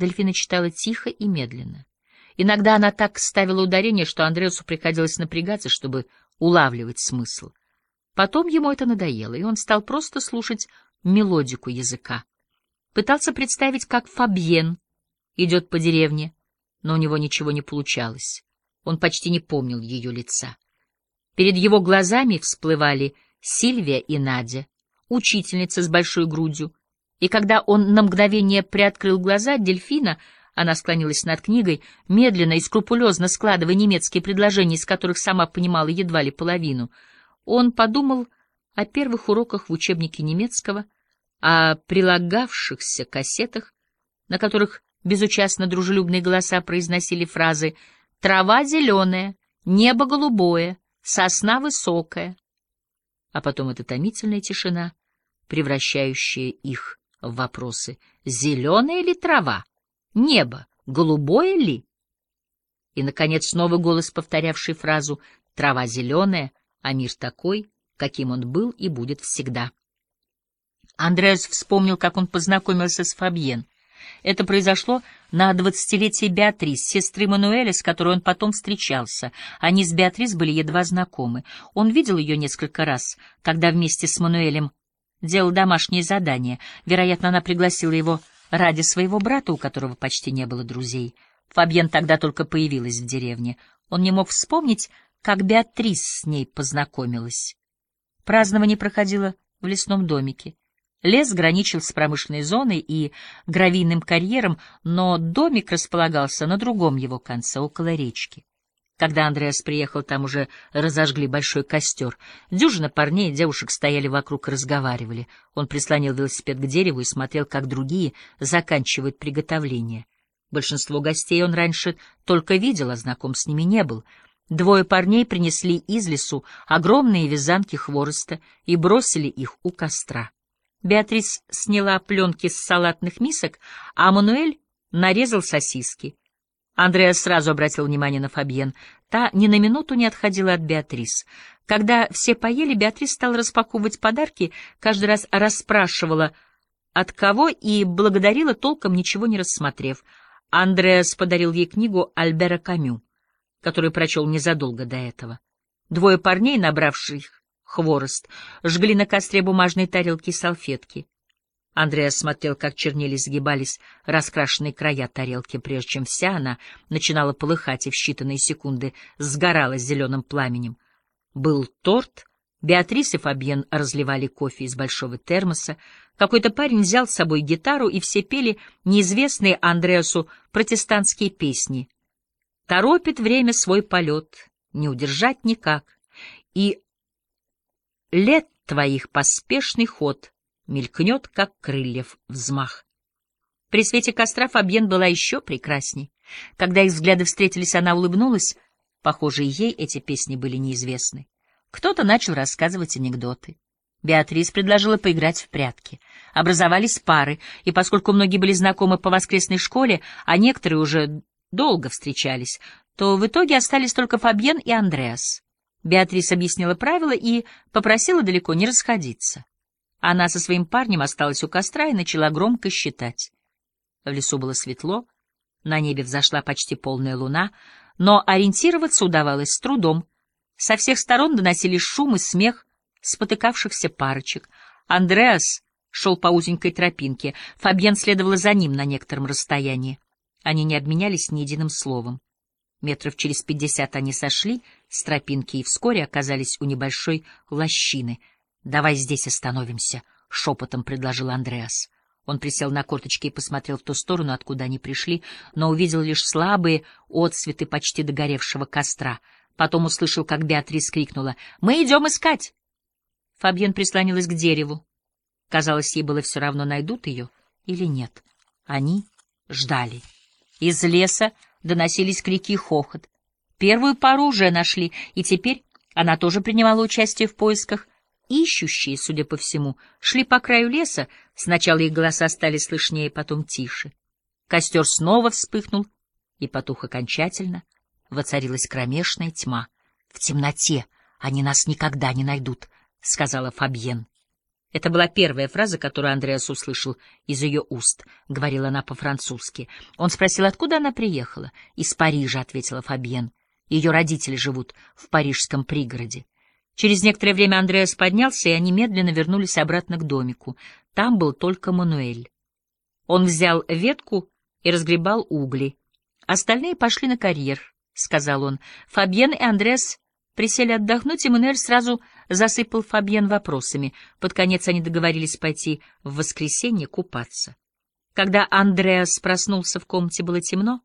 Дельфина читала тихо и медленно. Иногда она так ставила ударение, что Андреасу приходилось напрягаться, чтобы улавливать смысл. Потом ему это надоело, и он стал просто слушать мелодику языка. Пытался представить, как Фабьен идет по деревне, но у него ничего не получалось. Он почти не помнил ее лица. Перед его глазами всплывали Сильвия и Надя, учительница с большой грудью, и когда он на мгновение приоткрыл глаза, дельфина, она склонилась над книгой, медленно и скрупулезно складывая немецкие предложения, из которых сама понимала едва ли половину, он подумал о первых уроках в учебнике немецкого, о прилагавшихся кассетах, на которых безучастно дружелюбные голоса произносили фразы «трава зеленая», «небо голубое», «сосна высокая», а потом эта томительная тишина, превращающая их вопросы «зеленая ли трава? Небо голубое ли?» И, наконец, новый голос, повторявший фразу «трава зеленая, а мир такой, каким он был и будет всегда». Андреас вспомнил, как он познакомился с Фабьен. Это произошло на двадцатилетие Беатрис, сестры Мануэля, с которой он потом встречался. Они с Беатрис были едва знакомы. Он видел ее несколько раз, когда вместе с Мануэлем делал домашние задания. Вероятно, она пригласила его ради своего брата, у которого почти не было друзей. Фабьен тогда только появилась в деревне. Он не мог вспомнить, как Беатрис с ней познакомилась. Празднование проходило в лесном домике. Лес граничил с промышленной зоной и гравийным карьером, но домик располагался на другом его конце, около речки. Когда Андреас приехал, там уже разожгли большой костер. Дюжина парней и девушек стояли вокруг и разговаривали. Он прислонил велосипед к дереву и смотрел, как другие заканчивают приготовление. Большинство гостей он раньше только видел, а знаком с ними не был. Двое парней принесли из лесу огромные вязанки хвороста и бросили их у костра. Беатрис сняла пленки с салатных мисок, а Мануэль нарезал сосиски. Андреас сразу обратил внимание на Фабьен. Та ни на минуту не отходила от Беатрис. Когда все поели, Беатрис стала распаковывать подарки, каждый раз расспрашивала, от кого, и благодарила, толком ничего не рассмотрев. Андреас подарил ей книгу Альбера Камю, которую прочел незадолго до этого. Двое парней, набравших хворост, жгли на костре бумажные тарелки и салфетки. Андреас смотрел, как чернели сгибались раскрашенные края тарелки, прежде чем вся она начинала полыхать и в считанные секунды сгорала зеленым пламенем. Был торт, Беатрис и Фабьен разливали кофе из большого термоса, какой-то парень взял с собой гитару, и все пели неизвестные Андреасу протестантские песни. «Торопит время свой полет, не удержать никак», и лет твоих поспешный ход мелькнет, как крыльев взмах. При свете костра Фабьен была еще прекрасней. Когда их взгляды встретились, она улыбнулась. Похоже, ей эти песни были неизвестны. Кто-то начал рассказывать анекдоты. Беатрис предложила поиграть в прятки. Образовались пары, и поскольку многие были знакомы по воскресной школе, а некоторые уже долго встречались, то в итоге остались только Фабьен и Андреас. Беатрис объяснила правила и попросила далеко не расходиться. Она со своим парнем осталась у костра и начала громко считать. В лесу было светло, на небе взошла почти полная луна, но ориентироваться удавалось с трудом. Со всех сторон доносились шум и смех спотыкавшихся парочек. Андреас шел по узенькой тропинке, Фабьен следовала за ним на некотором расстоянии. Они не обменялись ни единым словом. Метров через пятьдесят они сошли с тропинки и вскоре оказались у небольшой лощины. — Давай здесь остановимся, — шепотом предложил Андреас. Он присел на корточки и посмотрел в ту сторону, откуда они пришли, но увидел лишь слабые отсветы почти догоревшего костра. Потом услышал, как Беатрис крикнула «Мы идем искать!». Фабьен прислонилась к дереву. Казалось, ей было все равно, найдут ее или нет. Они ждали. Из леса доносились крики и хохот. Первую пару уже нашли, и теперь она тоже принимала участие в поисках. Ищущие, судя по всему, шли по краю леса, сначала их голоса стали слышнее, потом тише. Костер снова вспыхнул и потух окончательно. Воцарилась кромешная тьма. — В темноте они нас никогда не найдут, — сказала Фабьен. Это была первая фраза, которую Андреас услышал из ее уст. Говорила она по-французски. Он спросил, откуда она приехала. «Из Парижа», — ответила Фабьен. Ее родители живут в парижском пригороде. Через некоторое время Андреас поднялся, и они медленно вернулись обратно к домику. Там был только Мануэль. Он взял ветку и разгребал угли. Остальные пошли на карьер, — сказал он. Фабьен и Андреас присели отдохнуть, и Мануэль сразу засыпал Фабьен вопросами. Под конец они договорились пойти в воскресенье купаться. Когда Андреас проснулся, в комнате было темно.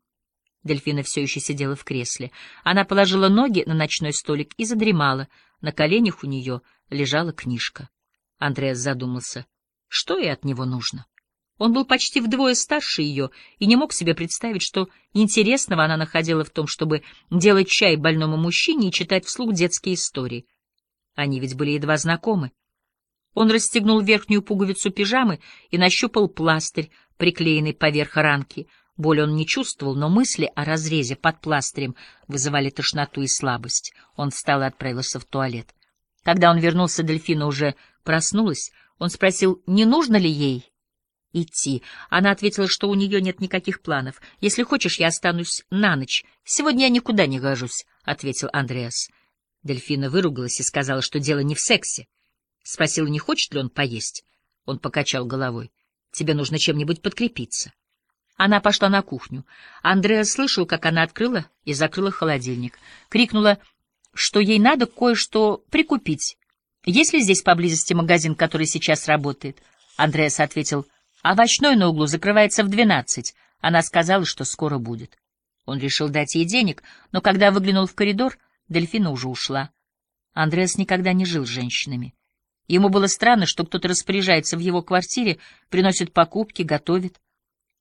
Дельфина все еще сидела в кресле. Она положила ноги на ночной столик и задремала. На коленях у нее лежала книжка. Андреас задумался, что ей от него нужно. Он был почти вдвое старше ее и не мог себе представить, что интересного она находила в том, чтобы делать чай больному мужчине и читать вслух детские истории. Они ведь были едва знакомы. Он расстегнул верхнюю пуговицу пижамы и нащупал пластырь, приклеенный поверх ранки. Боль он не чувствовал, но мысли о разрезе под пластырем вызывали тошноту и слабость. Он встал и отправился в туалет. Когда он вернулся, Дельфина уже проснулась. Он спросил, не нужно ли ей идти. Она ответила, что у нее нет никаких планов. «Если хочешь, я останусь на ночь. Сегодня я никуда не гожусь», — ответил Андреас. Дельфина выругалась и сказала, что дело не в сексе. Спросила, не хочет ли он поесть. Он покачал головой. «Тебе нужно чем-нибудь подкрепиться». Она пошла на кухню. Андреас слышал, как она открыла и закрыла холодильник. Крикнула, что ей надо кое-что прикупить. «Есть ли здесь поблизости магазин, который сейчас работает?» Андреас ответил, Овощной на углу закрывается в двенадцать. Она сказала, что скоро будет. Он решил дать ей денег, но когда выглянул в коридор, Дельфина уже ушла. Андреас никогда не жил с женщинами. Ему было странно, что кто-то распоряжается в его квартире, приносит покупки, готовит.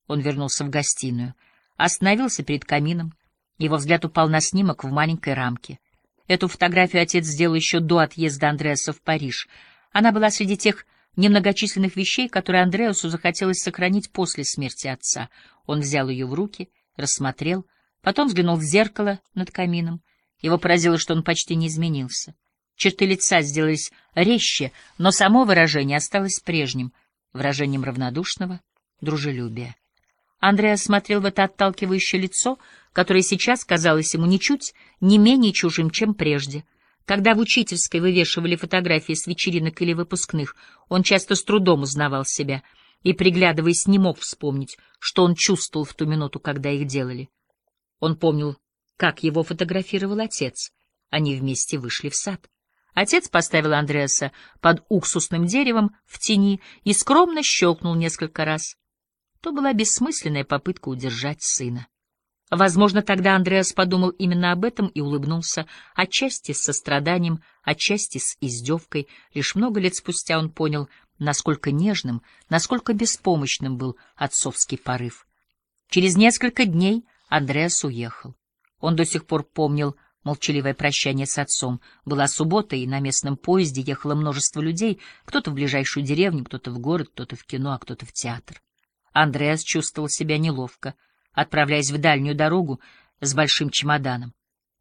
Он вернулся в гостиную, остановился перед камином. Его взгляд упал на снимок в маленькой рамке. Эту фотографию отец сделал еще до отъезда Андреаса в Париж. Она была среди тех немногочисленных вещей, которые Андреасу захотелось сохранить после смерти отца. Он взял ее в руки, рассмотрел, потом взглянул в зеркало над камином. Его поразило, что он почти не изменился. Черты лица сделались резче, но само выражение осталось прежним, выражением равнодушного дружелюбия. Андреас смотрел в это отталкивающее лицо, которое сейчас казалось ему ничуть не менее чужим, чем прежде — когда в учительской вывешивали фотографии с вечеринок или выпускных, он часто с трудом узнавал себя и, приглядываясь, не мог вспомнить, что он чувствовал в ту минуту, когда их делали. Он помнил, как его фотографировал отец. Они вместе вышли в сад. Отец поставил Андреаса под уксусным деревом в тени и скромно щелкнул несколько раз. То была бессмысленная попытка удержать сына. Возможно, тогда Андреас подумал именно об этом и улыбнулся, отчасти с состраданием, отчасти с издевкой. Лишь много лет спустя он понял, насколько нежным, насколько беспомощным был отцовский порыв. Через несколько дней Андреас уехал. Он до сих пор помнил молчаливое прощание с отцом. Была суббота, и на местном поезде ехало множество людей, кто-то в ближайшую деревню, кто-то в город, кто-то в кино, а кто-то в театр. Андреас чувствовал себя неловко — отправляясь в дальнюю дорогу с большим чемоданом.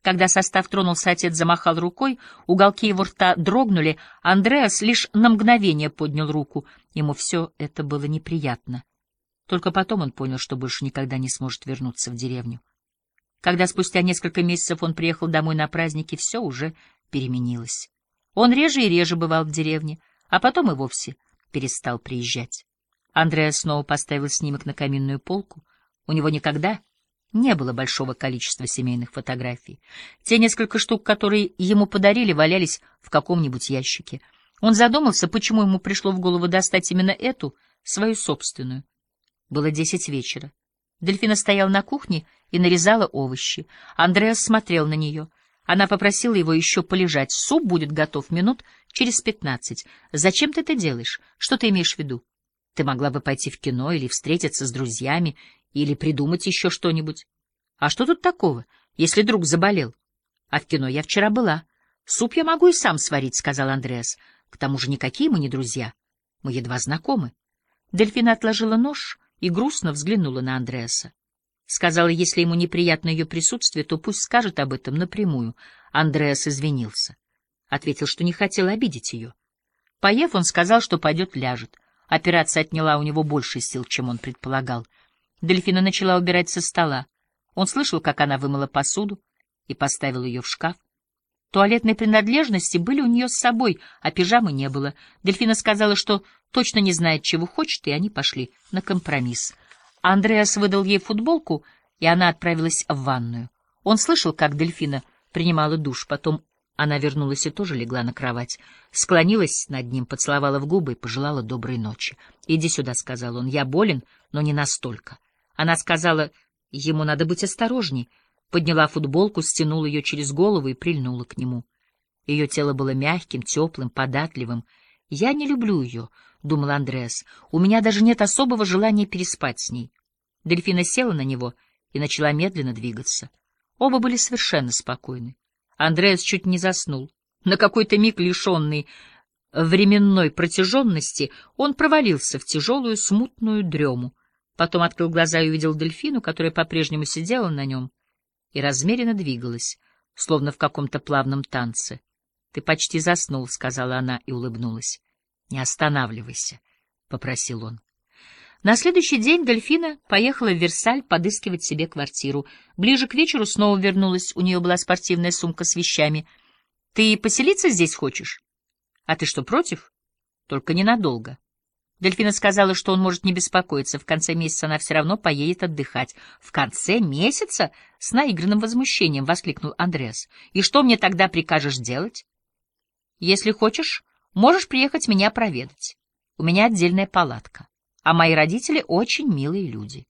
Когда состав тронулся, отец замахал рукой, уголки его рта дрогнули, Андреас лишь на мгновение поднял руку. Ему все это было неприятно. Только потом он понял, что больше никогда не сможет вернуться в деревню. Когда спустя несколько месяцев он приехал домой на праздники, все уже переменилось. Он реже и реже бывал в деревне, а потом и вовсе перестал приезжать. Андреас снова поставил снимок на каминную полку — у него никогда не было большого количества семейных фотографий. Те несколько штук, которые ему подарили, валялись в каком-нибудь ящике. Он задумался, почему ему пришло в голову достать именно эту, свою собственную. Было десять вечера. Дельфина стояла на кухне и нарезала овощи. Андреас смотрел на нее. Она попросила его еще полежать. Суп будет готов минут через пятнадцать. «Зачем ты это делаешь? Что ты имеешь в виду? Ты могла бы пойти в кино или встретиться с друзьями или придумать еще что-нибудь. А что тут такого, если друг заболел? А в кино я вчера была. Суп я могу и сам сварить, — сказал Андреас. К тому же никакие мы не друзья. Мы едва знакомы. Дельфина отложила нож и грустно взглянула на Андреаса. Сказала, если ему неприятно ее присутствие, то пусть скажет об этом напрямую. Андреас извинился. Ответил, что не хотел обидеть ее. Поев, он сказал, что пойдет ляжет. Операция отняла у него больше сил, чем он предполагал. Дельфина начала убирать со стола. Он слышал, как она вымыла посуду и поставила ее в шкаф. Туалетные принадлежности были у нее с собой, а пижамы не было. Дельфина сказала, что точно не знает, чего хочет, и они пошли на компромисс. Андреас выдал ей футболку, и она отправилась в ванную. Он слышал, как Дельфина принимала душ, потом она вернулась и тоже легла на кровать, склонилась над ним, поцеловала в губы и пожелала доброй ночи. «Иди сюда», — сказал он, — «я болен, но не настолько». Она сказала, ему надо быть осторожней, подняла футболку, стянула ее через голову и прильнула к нему. Ее тело было мягким, теплым, податливым. «Я не люблю ее», — думал Андреас. «У меня даже нет особого желания переспать с ней». Дельфина села на него и начала медленно двигаться. Оба были совершенно спокойны. Андреас чуть не заснул. На какой-то миг лишенный временной протяженности он провалился в тяжелую смутную дрему. Потом открыл глаза и увидел дельфину, которая по-прежнему сидела на нем и размеренно двигалась, словно в каком-то плавном танце. — Ты почти заснул, — сказала она и улыбнулась. — Не останавливайся, — попросил он. На следующий день Дельфина поехала в Версаль подыскивать себе квартиру. Ближе к вечеру снова вернулась, у нее была спортивная сумка с вещами. — Ты поселиться здесь хочешь? — А ты что, против? — Только ненадолго. Дельфина сказала, что он может не беспокоиться, в конце месяца она все равно поедет отдыхать. — В конце месяца? — с наигранным возмущением воскликнул Андреас. — И что мне тогда прикажешь делать? — Если хочешь, можешь приехать меня проведать. У меня отдельная палатка а мои родители очень милые люди.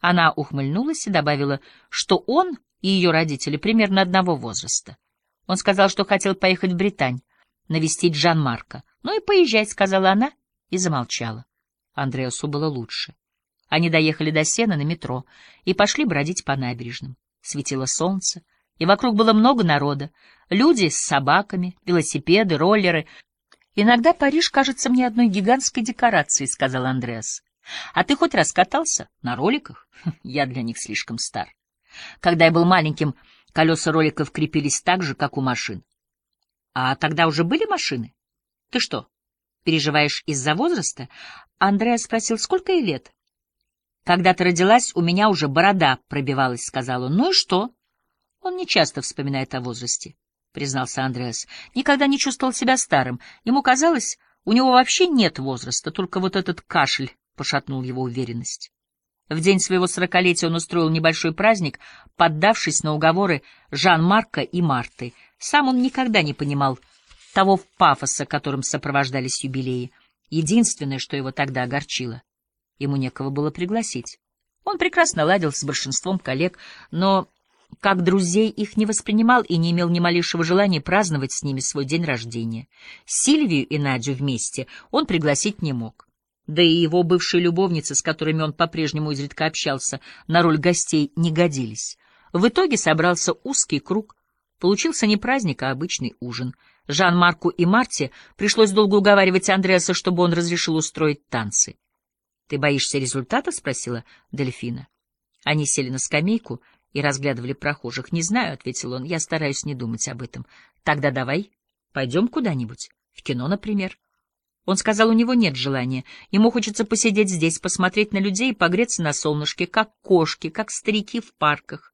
Она ухмыльнулась и добавила, что он и ее родители примерно одного возраста. Он сказал, что хотел поехать в Британь, навестить Жан-Марка. «Ну и поезжать», — сказала она и замолчала. Андреасу было лучше. Они доехали до Сена на метро и пошли бродить по набережным. Светило солнце, и вокруг было много народа. Люди с собаками, велосипеды, роллеры, «Иногда Париж кажется мне одной гигантской декорацией», — сказал Андреас. «А ты хоть раз катался? На роликах? Я для них слишком стар. Когда я был маленьким, колеса роликов крепились так же, как у машин. А тогда уже были машины? Ты что, переживаешь из-за возраста?» Андреас спросил, сколько ей лет? «Когда ты родилась, у меня уже борода пробивалась», — сказал он. «Ну и что?» Он не часто вспоминает о возрасте признался Андреас. Никогда не чувствовал себя старым. Ему казалось, у него вообще нет возраста, только вот этот кашель пошатнул его уверенность. В день своего сорокалетия он устроил небольшой праздник, поддавшись на уговоры Жан-Марка и Марты. Сам он никогда не понимал того пафоса, которым сопровождались юбилеи. Единственное, что его тогда огорчило, ему некого было пригласить. Он прекрасно ладил с большинством коллег, но как друзей их не воспринимал и не имел ни малейшего желания праздновать с ними свой день рождения. Сильвию и Надю вместе он пригласить не мог. Да и его бывшие любовницы, с которыми он по-прежнему изредка общался, на роль гостей не годились. В итоге собрался узкий круг. Получился не праздник, а обычный ужин. Жан-Марку и Марте пришлось долго уговаривать Андреаса, чтобы он разрешил устроить танцы. — Ты боишься результата? — спросила Дельфина. Они сели на скамейку — и разглядывали прохожих. «Не знаю», — ответил он, — «я стараюсь не думать об этом». «Тогда давай, пойдем куда-нибудь, в кино, например». Он сказал, у него нет желания. Ему хочется посидеть здесь, посмотреть на людей и погреться на солнышке, как кошки, как старики в парках.